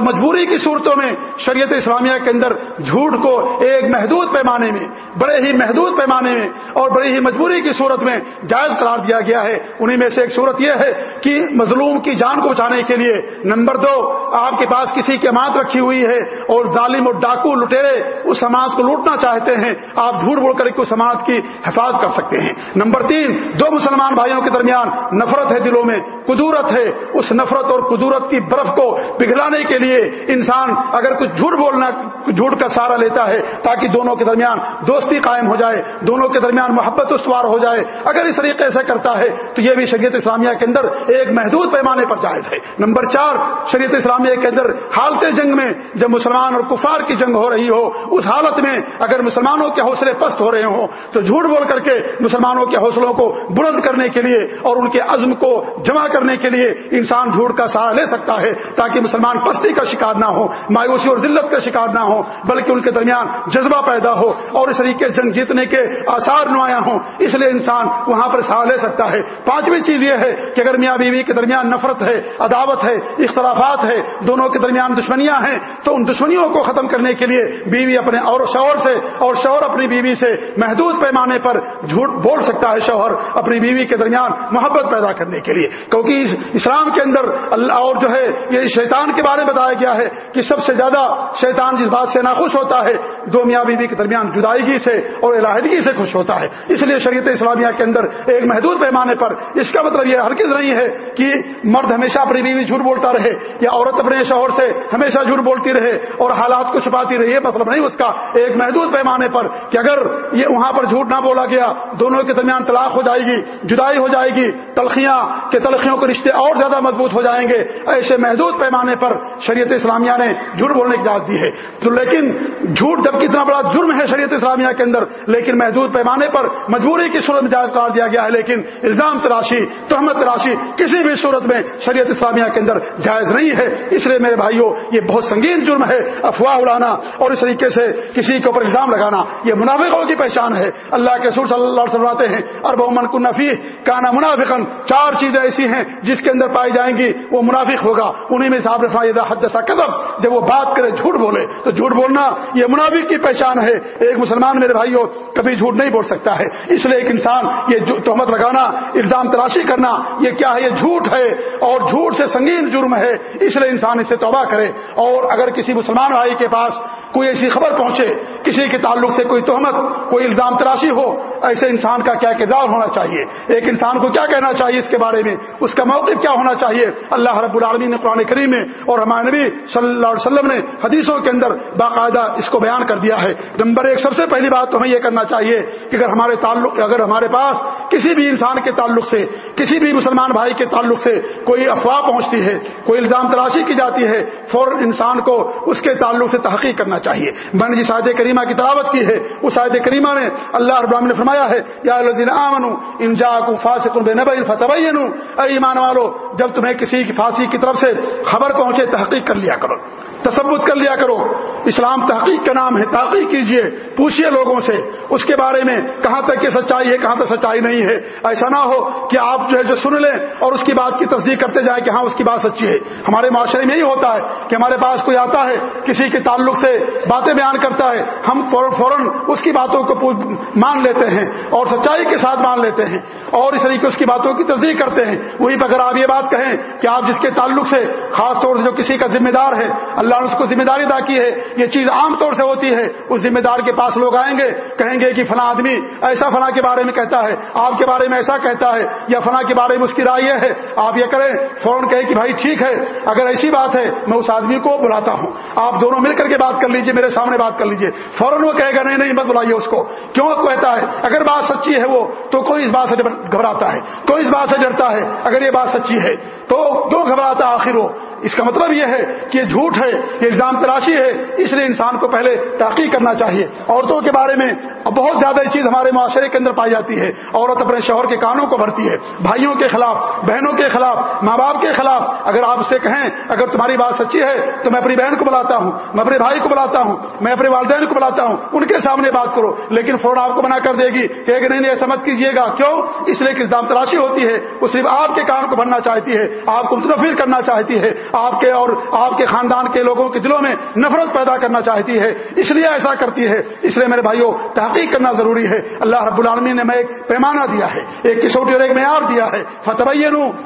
مجبوری کی صورتوں میں شریعت اسلامیہ کے اندر جھوٹ کو ایک محدود پیمانے میں، بڑے ہی محدود پیمانے میں اور بڑی ہی مجبوری کی صورت میں جائز قرار دیا گیا ہے۔ انہیں میں سے ایک صورت یہ ہے کہ مظلوم کی جان کو بچانے کے لیے نمبر دو، آپ کے پاس کسی کی امانت رکھی ہوئی ہے اور ظالم اور ڈاکو لٹیرے اس سماج کو لوٹنا چاہتے ہیں، آپ جھوٹ بول کر اس سماج کی حفاظت کر سکتے ہیں۔ نمبر تین، دو مسلمان بھائیوں کے درمیان نفرت ہے دلوں میں قدورت ہے، اس نفرت اور قدورت کی برف کو پگھلانے کے لیے انسان اگر کچھ جھوٹ بولنا، جھوٹ کا سہارا لیتا ہے تاکہ دونوں کے درمیان دوستی قائم ہو جائے، دونوں کے درمیان محبت استوار ہو جائے، اگر اس طریقے سے کرتا ہے تو یہ بھی شریعت اسلامیہ کے اندر ایک محدود پیمانے پر جائز ہے۔ نمبر چار، شریعت اسلامیہ کے اندر حالت جنگ میں جب مسلمان اور کفار کی جنگ ہو رہی ہو، اس حالت میں اگر مسلمانوں کے حوصلے پست ہو رہے ہوں تو جھوٹ بول کر کے مسلمانوں کے حوصلوں کو بلند کرنے کے لیے اور ان کے عزم کو جمع کرنے کے لیے انسان جھوٹ کا سہارا لے سکتا ہے تاکہ مسلمان پستی کا شکار نہ ہو، مایوسی اور ذلت کا شکار نہ ہو، بلکہ ان کے درمیان جذبہ پیدا ہو اور اس طریقے جنگ جیتنے کے آثار نمایاں ہوں۔ اس لیے انسان وہاں پر سہارا لے سکتا ہے۔ پانچویں چیز یہ ہے کہ اگر میاں بیوی کے درمیان نفرت ہے، عداوت ہے، اختلافات ہے، دونوں کے درمیان دشمنیاں ہیں، تو ان دشمنیوں کو ختم کرنے کے لیے بیوی اپنے اور شوہر سے اور شوہر اپنی بیوی سے محدود پیمانے پر جھوٹ بول سکتا ہے۔ شوہر اپنی بیوی کے درمیان محبت پیدا کرنے کے لیے۔ کیونکہ اسلام کے اندر اللہ اور جو ہے یہ شیطان کے بارے میں بتایا گیا ہے کہ سب سے زیادہ شیطان جس بات سے ناخوش ہوتا ہے دو میاں بیوی کے درمیان جدائیگی سے اور علاحدگی سے خوش ہوتا ہے۔ اس لیے شریعت اسلامیہ کے اندر ایک محدود پیمانے پر اس کا مطلب یہ ہرگز نہیں ہے کہ مرد ہمیشہ اپنی بیوی جھوٹ بولتا رہے یا عورت اپنے شوہر سے ہمیشہ جھوٹ بولتی رہے اور حالات کو چھپاتی رہے، یہ مطلب نہیں اس کا۔ ایک محدود پیمانے پر کہ اگر یہ وہاں پر جھوٹ نہ بولا گیا، دونوں کے درمیان طلاق ہو جائے گی، جدائی ہو جائے گی، تلخیاں کے تلخیوں کے رشتے اور زیادہ مضبوط ہو جائیں گے۔ ایسے محدود پیمانے پر شریعت اسلامیہ نے جھوٹ بولنے کی اجازت دی ہے۔ تو لیکن جھوٹ جب کتنا بڑا جرم ہے شریعت اسلامیہ کے اندر، لیکن محدود پیمانے پر مجبوری کی صورت میں جائز قرار دیا گیا ہے۔ لیکن الزام تراشی، تہمت تراشی کسی بھی صورت میں شریعت اسلامیہ کے اندر جائز نہیں ہے۔ اس لیے میرے بھائیوں یہ بہت سنگین جرم ہے، افواہ اڑانا اور اس طریقے سے کسی کے اوپر الزام لگانا، یہ منافقوں کی پہچان ہے۔ اللہ کے سور صلی اللہ علیہ وسلم ہیں اور بہمن کو نفی کانا منافقن چار چیز چیزیں ایسی ہیں جس کے اندر پائی جائیں گی، وہ منافق ہوگا۔ انہیں میں صاحب رفا حدثہ قدم جب وہ بات کرے جھوٹ بولے، تو جھوٹ بولنا یہ منافق کی پہچان ہے۔ ایک مسلمان میرے بھائیوں، کبھی جھوٹ نہیں بول سکتا ہے۔ اس لیے ایک انسان یہ تہمت لگانا، الزام تراشی کرنا، یہ کیا ہے؟ یہ جھوٹ ہے اور جھوٹ سے سنگین جرم ہے۔ اس لیے انسان اسے توبہ کرے۔ اور اگر کسی مسلمان بھائی کے پاس کوئی ایسی خبر پہنچے، کسی کے تعلق سے کوئی تہمت، کوئی الزام تراشی ہو، ایسے انسان کا کیا کردار ہونا چاہیے؟ ایک انسان کو کیا کہنا چاہیے اس کے بارے میں؟ اس کا موقف کیا ہونا چاہیے؟ اللہ رب العالمین نے قرآن کریم میں اور ہمارے نبی صلی اللہ علیہ وسلم نے حدیثوں کے اندر باقاعدہ اس کو بیان کر دیا ہے۔ نمبر ایک، سب سے پہلی بات تو ہمیں یہ کرنا چاہیے کہ اگر ہمارے تعلق، اگر ہمارے پاس کسی بھی انسان کے تعلق سے، کسی بھی مسلمان بھائی کے تعلق سے کوئی افواہ پہنچتی ہے، کوئی الزام تراشی کی جاتی ہے، فوراً انسان کو اس کے تعلق سے تحقیق کرنا چاہیے۔ میں نے جس عہد کریمہ کی تلاوت کی ہے، اس عہد کریمہ میں اللہ رب نے فرمایا ہے، یا ایمان والو، جب تمہیں کسی کی پھانسی کی طرف سے خبر پہنچے، تحقیق کر لیا کرو تصبت کر لیا کرو۔ اسلام تحقیق کا نام ہے، تحقیق کیجیے، پوچھئے لوگوں سے، اس کے بارے میں کہاں تک یہ سچائی ہے، کہاں تک سچائی نہیں ہے۔ ایسا نہ ہو کہ آپ جو ہے، جو سن لیں اور اس کی بات کی تصدیق کرتے جائیں کہ ہاں اس کی بات سچی ہے۔ ہمارے معاشرے میں یہی ہوتا ہے کہ ہمارے پاس کوئی آتا ہے کسی کے تعلق سے باتیں بیان کرتا ہے۔ ہم فوراً اس کی باتوں کو مان لیتے ہیں اور سچائی کے ساتھ مان لیتے ہیں اور اس طریقے اس کی باتوں کی تصدیق کرتے ہیں۔ وہی اگر آپ یہ بات کہیں کہ آپ جس کے تعلق سے خاص طور سے جو کسی کا ذمہ دار ہے، اللہ نے اس کو ذمہ داری ادا کی ہے، یہ چیز عام طور سے ہوتی ہے، اس ذمہ دار کے پاس لوگ آئیں گے، کہیں گے کہ فلاں آدمی ایسا فلاں کے بارے میں کہتا ہے، آپ کے بارے میں ایسا کہتا ہے، یا فلاں کے بارے میں اس کی رائے یہ ہے۔ آپ یہ کریں، فوراً کہیں کہ بھائی ٹھیک ہے، اگر ایسی بات ہے، میں اس آدمی کو بلاتا ہوں۔ آپ دونوں مل کر کے بات کر لیجیے، میرے سامنے بات کر لیجیے۔ فوراً وہ کہے گا، نہیں نہیں، مت بلائیے اس کو۔ کیوں؟ کہتا ہے، اگر بات سچی ہے وہ، تو کوئی اس بات سے گھبراتا ہے، کوئی اس بات سے ڈرتا ہے، اگر یہ بات سچی ہے تو کیوں گھبراتا آخر وہ؟ اس کا مطلب یہ ہے کہ یہ جھوٹ ہے، یہ الزام تراشی ہے، اس لیے انسان کو پہلے تحقیق کرنا چاہیے۔ عورتوں کے بارے میں بہت زیادہ چیز ہمارے معاشرے کے اندر پائی جاتی ہے۔ عورت اپنے شوہر کے کانوں کو بھرتی ہے، بھائیوں کے خلاف، بہنوں کے خلاف، ماں باپ کے خلاف۔ اگر آپ اسے کہیں، اگر تمہاری بات سچی ہے، تو میں اپنی بہن کو بلاتا ہوں، میں اپنے بھائی کو بلاتا ہوں، میں اپنے والدین کو بلاتا ہوں۔ ان کے سامنے بات کرو، لیکن فوراً آپ کو بنا کر دے گی کہ اگر نہیں، ایسا مت کیجیے گا۔ کیوں؟ اس لیے کہ الزام تراشی ہوتی ہے، وہ صرف آپ کے کان کو بھرنا چاہتی ہے، آپ کو متنفر کرنا چاہتی ہے۔ آپ کے اور آپ کے خاندان کے لوگوں کے دلوں میں نفرت پیدا کرنا چاہتی ہے، اس لیے ایسا کرتی ہے، اس لیے میرے بھائیوں تحقیق کرنا ضروری ہے۔ اللہ رب العالمین نے میں ایک پیمانہ دیا ہے، ایک کسوٹی اور ایک معیار دیا ہے۔ فتح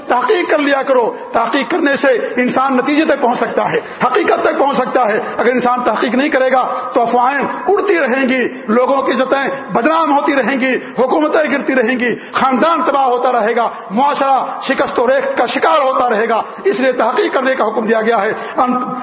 تحقیق کر لیا کرو۔ تحقیق کرنے سے انسان نتیجے تک پہنچ سکتا ہے، حقیقت تک پہنچ سکتا ہے۔ اگر انسان تحقیق نہیں کرے گا تو افواہیں اڑتی رہیں گی، لوگوں کی عزتیں بدنام ہوتی رہیں گی، حکومتیں گرتی رہیں گی، خاندان تباہ ہوتا رہے گا، معاشرہ شکست و ریخت کا شکار ہوتا رہے گا۔ اس لیے تحقیق کرنے کا حکم دیا گیا ہے۔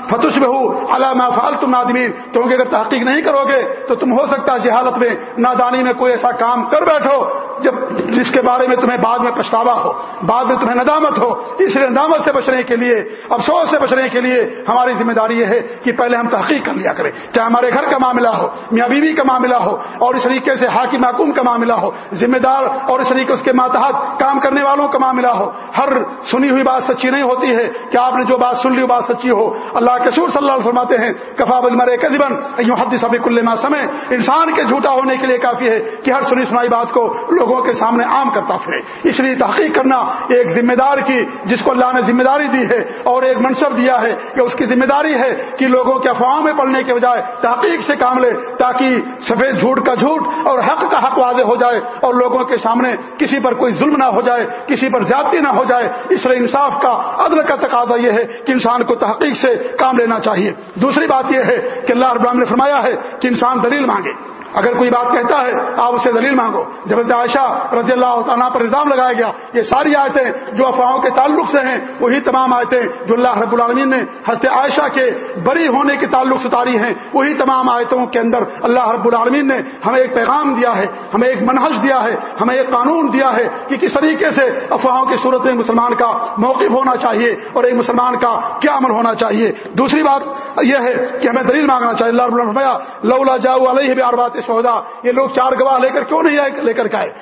فتوش بہو علامہ فالتم نادمین۔ کیونکہ اگر تحقیق نہیں کرو گے تو تم ہو سکتا ہے جہالت میں نادانی میں کوئی ایسا کام کر بیٹھو۔ جب جس کے بارے میں تمہیں بعد میں پچھتاوا ہو، بعد میں تمہیں ندامت ہو، اس لیے ندامت سے بچنے کے لیے، افسوس سے بچنے کے لیے ہماری ذمہ داری یہ ہے کہ پہلے ہم تحقیق کر لیا کریں۔ چاہے ہمارے گھر کا معاملہ ہو، میاں بیوی کا معاملہ ہو، اور اس طریقے سے حاکم محکوم کا معاملہ ہو، ذمہ دار اور اس طریقے اس کے ماتحت کام کرنے والوں کا معاملہ ہو، ہر سنی ہوئی بات سچی نہیں ہوتی ہے کہ آپ نے جو بات سن لی وہ بات سچی ہو۔ اللہ کے سور صلی اللہ علیہ فرماتے ہیں، کفا بل کذبن یوں حد سب کل سمے انسان کے جھوٹا ہونے کے لیے کافی ہے کہ ہر سنی سنائی بات کو لوگ لوگوں کے سامنے عام کرتا پھرے۔ اس لیے تحقیق کرنا ایک ذمہ دار کی، جس کو اللہ نے ذمہ داری دی ہے اور ایک منصب دیا ہے کہ اس کی ذمہ داری ہے کہ لوگوں کے افواہوں میں پڑھنے کے بجائے تحقیق سے کام لے تاکہ سفید جھوٹ کا جھوٹ اور حق کا حق واضح ہو جائے اور لوگوں کے سامنے کسی پر کوئی ظلم نہ ہو جائے، کسی پر زیادتی نہ ہو جائے۔ اس لیے انصاف کا عدل کا تقاضا یہ ہے کہ انسان کو تحقیق سے کام لینا چاہیے۔ دوسری بات یہ ہے کہ اللہ رب نے فرمایا ہے کہ انسان دلیل مانگے۔ اگر کوئی بات کہتا ہے، آپ اسے دلیل مانگو۔ جب عائشہ رضی اللہ تعالیٰ پر الزام لگایا گیا، یہ ساری آیتیں جو افواہوں کے تعلق سے ہیں، وہی تمام آیتیں جو اللہ رب العالمین نے حضرت عائشہ کے بری ہونے کے تعلق سے تاری ہیں، وہی تمام آیتوں کے اندر اللہ رب العالمین نے ہمیں ایک پیغام دیا ہے، ہمیں ایک منحص دیا ہے، ہمیں ایک قانون دیا ہے کہ کس طریقے سے افواہوں کی صورت میں مسلمان کا موقف ہونا چاہیے اور ایک مسلمان کا کیا عمل ہونا چاہیے۔ دوسری بات یہ ہے کہ ہمیں دلیل مانگنا چاہیے۔ اللہ رب لولا جاؤ علیہ بھی شہدا سودا، یہ لوگ چار گواہ لے کر کیوں نہیں آئے، لے کر کے آئے؟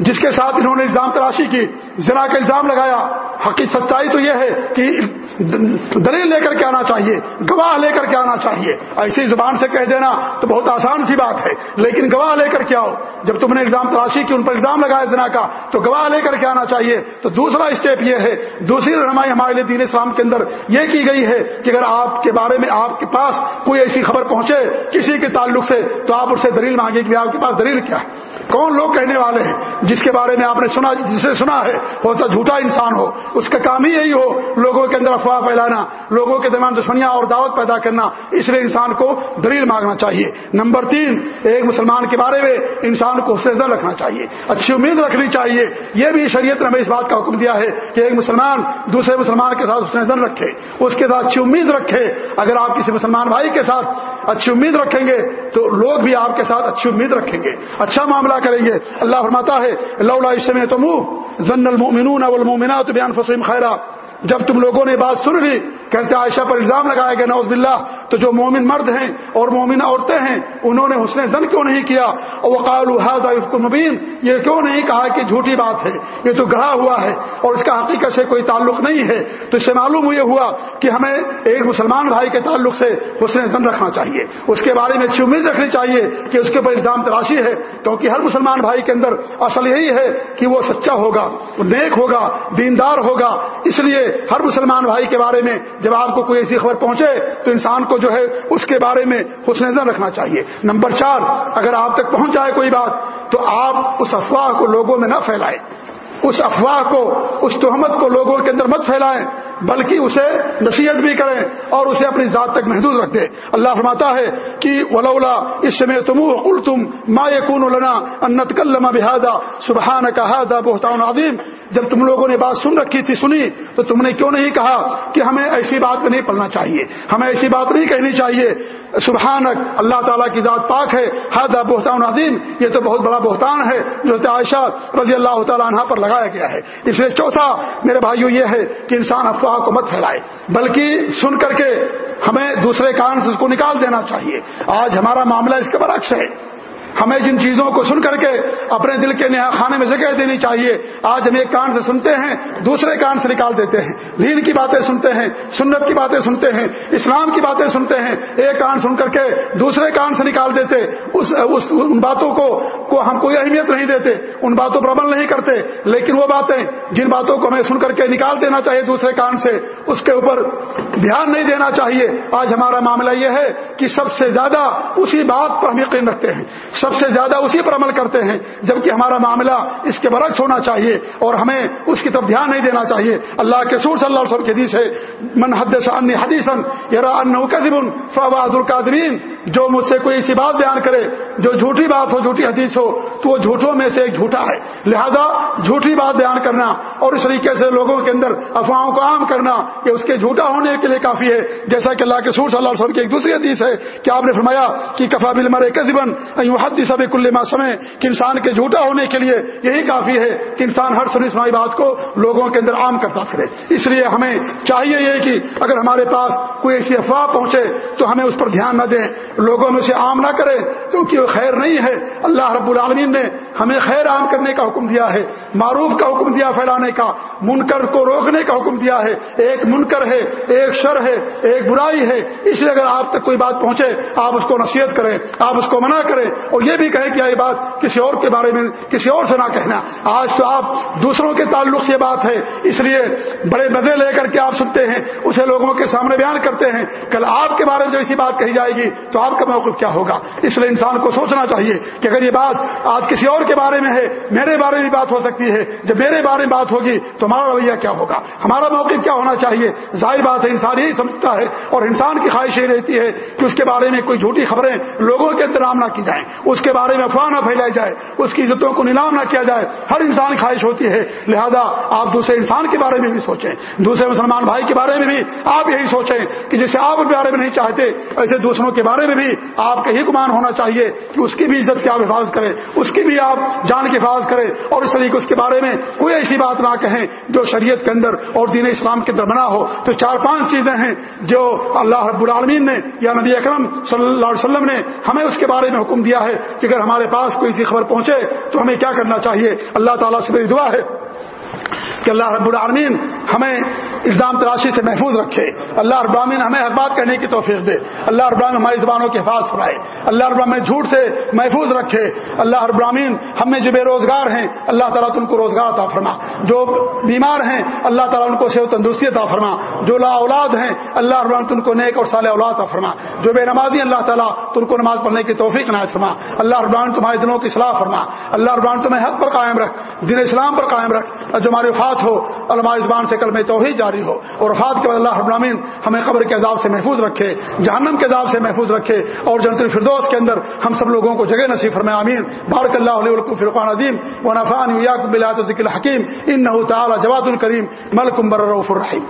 جس کے ساتھ انہوں نے الزام تراشی کی، زنا کا الزام لگایا۔ حقیقت سچائی تو یہ ہے کہ دلیل لے کر کے آنا چاہیے، گواہ لے کر کے آنا چاہیے۔ ایسی زبان سے کہہ دینا تو بہت آسان سی بات ہے، لیکن گواہ لے کر کے آؤ۔ جب تم نے الزام تراشی کی، ان پر الزام لگایا زنا کا، تو گواہ لے کر کے آنا چاہیے۔ تو دوسرا اسٹیپ یہ ہے، دوسری رہنمائی ہمارے لیے دین اسلام کے اندر یہ کی گئی ہے کہ اگر آپ کے بارے میں آپ کے پاس کوئی ایسی خبر پہنچے کسی کے تعلق سے، تو آپ اس سے دلیل مانگے کہ آپ کے پاس دلیل کیا ہے۔ کون لوگ کہنے والے ہیں؟ جس کے بارے میں آپ نے سنا جسے سنا ہے وہ سا جھوٹا انسان ہو، اس کا کام ہی یہی ہو، لوگوں کے اندر افواہ پھیلانا، لوگوں کے درمیان دشمنیاں اور دعوت پیدا کرنا، اس لیے انسان کو دلیل مانگنا چاہیے۔ نمبر تین، ایک مسلمان کے بارے میں انسان کو حسن نظر رکھنا چاہیے، اچھی امید رکھنی چاہیے۔ یہ بھی شریعت نے ہمیں اس بات کا حکم دیا ہے کہ ایک مسلمان دوسرے مسلمان کے ساتھ حسن نظر رکھے، اس کے ساتھ اچھی امید رکھے۔ اگر آپ کسی مسلمان بھائی کے ساتھ اچھی امید رکھیں گے، تو لوگ بھی آپ کے ساتھ اچھی امید رکھیں گے۔ اچھا معاملہ کریں گے۔ اللہ فرماتا ہے، لولا اس میں تم زن المومنون والمومنات بیان فسم خیرہ جب تم لوگوں نے بات سن لی کہتے عائشہ پر الزام لگایا گیا نوز باللہ، تو جو مومن مرد ہیں اور مومن عورتیں ہیں، انہوں نے حسن زن کیوں نہیں کیا؟ اور وقال الحاظ مبین، یہ کیوں نہیں کہا کہ جھوٹی بات ہے؟ یہ تو گڑھا ہوا ہے اور اس کا حقیقت سے کوئی تعلق نہیں ہے۔ تو اس سے معلوم یہ ہوا کہ ہمیں ایک مسلمان بھائی کے تعلق سے حسن زن رکھنا چاہیے۔ اس کے بارے میں اچھی امید رکھنی چاہیے کہ اس کے اوپر الزام تراشی ہے، کیونکہ ہر مسلمان بھائی کے اندر اصل یہی ہے کہ وہ سچا ہوگا وہ نیک ہوگا، دیندار ہوگا۔ اس لیے ہر مسلمان بھائی کے بارے میں جب آپ کو کوئی ایسی خبر پہنچے تو انسان کو جو ہے اس کے بارے میں حسن نظر رکھنا چاہیے۔ نمبر چار، اگر آپ تک پہنچ جائے کوئی بات تو آپ اس افواہ کو لوگوں میں نہ پھیلائیں۔ اس افواہ کو، اس تہمت کو لوگوں کے اندر مت پھیلائیں، بلکہ اسے نصیحت بھی کریں اور اسے اپنی ذات تک محدود رکھ دیں۔ اللہ فرماتا ہے کہ ولولا اس میں تم ال تم ما کون لنا انت کلما بحادہ سبحان کا بہتان عظیم جب تم لوگوں نے بات سن رکھی تھی سنی، تو تم نے کیوں نہیں کہا کہ ہمیں ایسی بات نہیں پڑھنا چاہیے؟ ہمیں ایسی بات نہیں کہنی چاہیے۔ سبحانک، اللہ تعالیٰ کی ذات پاک ہے۔ حد بہتان عظیم، یہ تو بہت بڑا بہتان ہے۔ جو عائشہ رضی اللہ تعالیٰ عنہ پر لگایا گیا ہے۔ اس لیے چوتھا، میرے بھائیو، یہ ہے کہ انسان افواہ کو مت پھیلائے، بلکہ سن کر کے ہمیں دوسرے کان سے اس کو نکال دینا چاہیے۔ آج ہمارا معاملہ اس کے برعکس ہے۔ ہمیں جن چیزوں کو سن کر کے اپنے دل کے نیا خانے میں جگہ دینی چاہیے، آج ہم ایک کان سے سنتے ہیں، دوسرے کان سے نکال دیتے ہیں۔ دین کی باتیں سنتے ہیں، سنت کی باتیں سنتے ہیں، اسلام کی باتیں سنتے ہیں، ایک کان سن کر کے دوسرے کان سے نکال دیتے، اس اس، ان باتوں کو کو ہم کوئی اہمیت نہیں دیتے، ان باتوں پر عمل نہیں کرتے۔ لیکن وہ باتیں جن باتوں کو ہمیں سن کر کے نکال دینا چاہیے دوسرے کان سے، اس کے اوپر دھیان نہیں دینا چاہیے۔ آج ہمارا معاملہ یہ ہے کہ سب سے زیادہ اسی بات پر ہم یقین رکھتے ہیں۔ سب سے زیادہ اسی پر عمل کرتے ہیں، جبکہ ہمارا معاملہ اس کے برعکس ہونا چاہیے اور ہمیں اس کی طرف دھیان نہیں دینا چاہیے۔ اللہ کے سور صلی اللہ علیہ وسلم کی حدیث ہے، من حدیث ان فواد القادرین جو مجھ سے کوئی ایسی بات بیان کرے، جو جھوٹی بات ہو، جھوٹی حدیث ہو، تو وہ جھوٹوں میں سے ایک جھوٹا ہے۔ لہذا جھوٹی بات بیان کرنا اور اس طریقے سے لوگوں کے اندر افواہوں کو عام کرنا کہ اس کے جھوٹا ہونے کے لیے کافی ہے۔ جیسا کہ اللہ کے سور صلی اللہ علیہ وسلم کی ایک دوسری حدیث ہے، کہ آپ نے فرمایا کہ کفا بل مرے کزبن حدیث سب کل سمے کہ انسان کے جھوٹا ہونے کے لیے یہی کافی ہے کہ انسان ہر سنی سنائی بات کو لوگوں کے اندر عام کرتا پھرے۔ اس لیے ہمیں چاہیے یہ کہ اگر ہمارے پاس کوئی ایسی افواہ پہنچے تو ہمیں اس پر دھیان نہ دیں لوگوں میں اسے عام نہ کرے کیونکہ وہ خیر نہیں ہے۔ اللہ رب العالمین نے ہمیں خیر عام کرنے کا حکم دیا ہے، معروف کا حکم دیا پھیلانے کا، منکر کو روکنے کا حکم دیا ہے۔ ایک منکر ہے، ایک شر ہے، ایک برائی ہے۔ اس لیے اگر آپ تک کوئی بات پہنچے، آپ اس کو نصیحت کریں، آپ اس کو منع کریں اور یہ بھی کہیں کہ یہ بات کسی اور کے بارے میں کسی اور سے نہ کہنا۔ آج تو آپ دوسروں کے تعلق سے بات ہے، اس لیے بڑے مزے لے کر کے آپ سنتے ہیں، اسے لوگوں کے سامنے بیان کرتے ہیں۔ کل آپ کے بارے میں جو ایسی بات کہی جائے گی تو آپ کا موقف کیا ہوگا؟ اس لیے انسان کو سوچنا چاہیے کہ اگر یہ بات آج کسی اور کے بارے میں ہے، میرے بارے میں بات ہو سکتی ہے۔ جب میرے بارے میں بات ہوگی تو ہمارا رویہ کیا ہوگا؟ ہمارا موقف کیا ہونا چاہیے؟ ظاہر بات ہے، انسان یہی سمجھتا ہے اور انسان کی خواہش یہ رہتی ہے کہ اس کے بارے میں کوئی جھوٹی خبریں لوگوں کے اندر نہ کی جائیں۔ اس کے بارے میں افواہ نہ پھیلائی جائے، اس کی عزتوں کو نیلام نہ کیا جائے۔ ہر انسان خواہش ہوتی ہے۔ لہذا آپ دوسرے انسان کے بارے میں بھی سوچیں۔ دوسرے مسلمان بھائی کے بارے میں بھی آپ یہی سوچیں کہ جسے آپ کے بارے میں نہیں چاہتے، ایسے دوسروں کے بارے میں بھی آپ کا ہی گمان ہونا چاہیے کہ اس کی بھی عزت کی آپ حفاظت کریں اس کی بھی آپ جان کی حفاظت کریں اور اس طریقے اس کے بارے میں کوئی ایسی بات نہ کہیں جو شریعت کے اندر اور دین اسلام کے اندر بنا ہو۔ تو چار پانچ چیزیں ہیں جو اللہ رب العالمین نے یا نبی اکرم صلی اللہ علیہ وسلم نے ہمیں اس کے بارے میں حکم دیا ہے۔ کہ اگر ہمارے پاس کوئی سی خبر پہنچے تو ہمیں کیا کرنا چاہیے؟ اللہ تعالیٰ سے میری دعا ہے کہ اللہ رب العالمین ہمیں الزام تراشی سے محفوظ رکھے۔ اللہ رب العالمین ہمیں ہر بات کہنے کی توفیق دے۔ اللہ رب ہماری زبانوں کی حفاظ فرمائے۔ اللہ رب جھوٹ سے محفوظ رکھے۔ اللہ رب العالمین ہم میں جو بے روزگار ہیں، اللہ تعالیٰ تم کو روزگار عطا فرما۔ جو بیمار ہیں، اللہ تعالیٰ ان کو صحت تندرستی عطا فرما۔ جو لا اولاد ہیں، اللہ رب تم کو نیک اور صالح اولاد عطا فرما۔ جو بے نمازی اللہ تعالیٰ تم کو نماز پڑھنے کی توفیق نہ فرما۔ اللہ رب تمہارے دلوں کی صلاح فرما۔ اللہ رب تمہیں حق پر قائم رکھ، دین اسلام پر قائم رکھ۔ اور جو ہماری وفات ہو علماء زبان سے کل میں توحید جاری ہو اور وفات کے بعد اللہ ابرامین ہمیں قبر کے عذاب سے محفوظ رکھے، جہنم کے عذاب سے محفوظ رکھے اور جنت الفردوس کے اندر ہم سب لوگوں کو جگہ نصیب فرمائے امین بارک اللہ علیہ فرقان عظیم و نفان ذکر الحکیم ان تعالی جواد الکریم ملکم بر الرحیم۔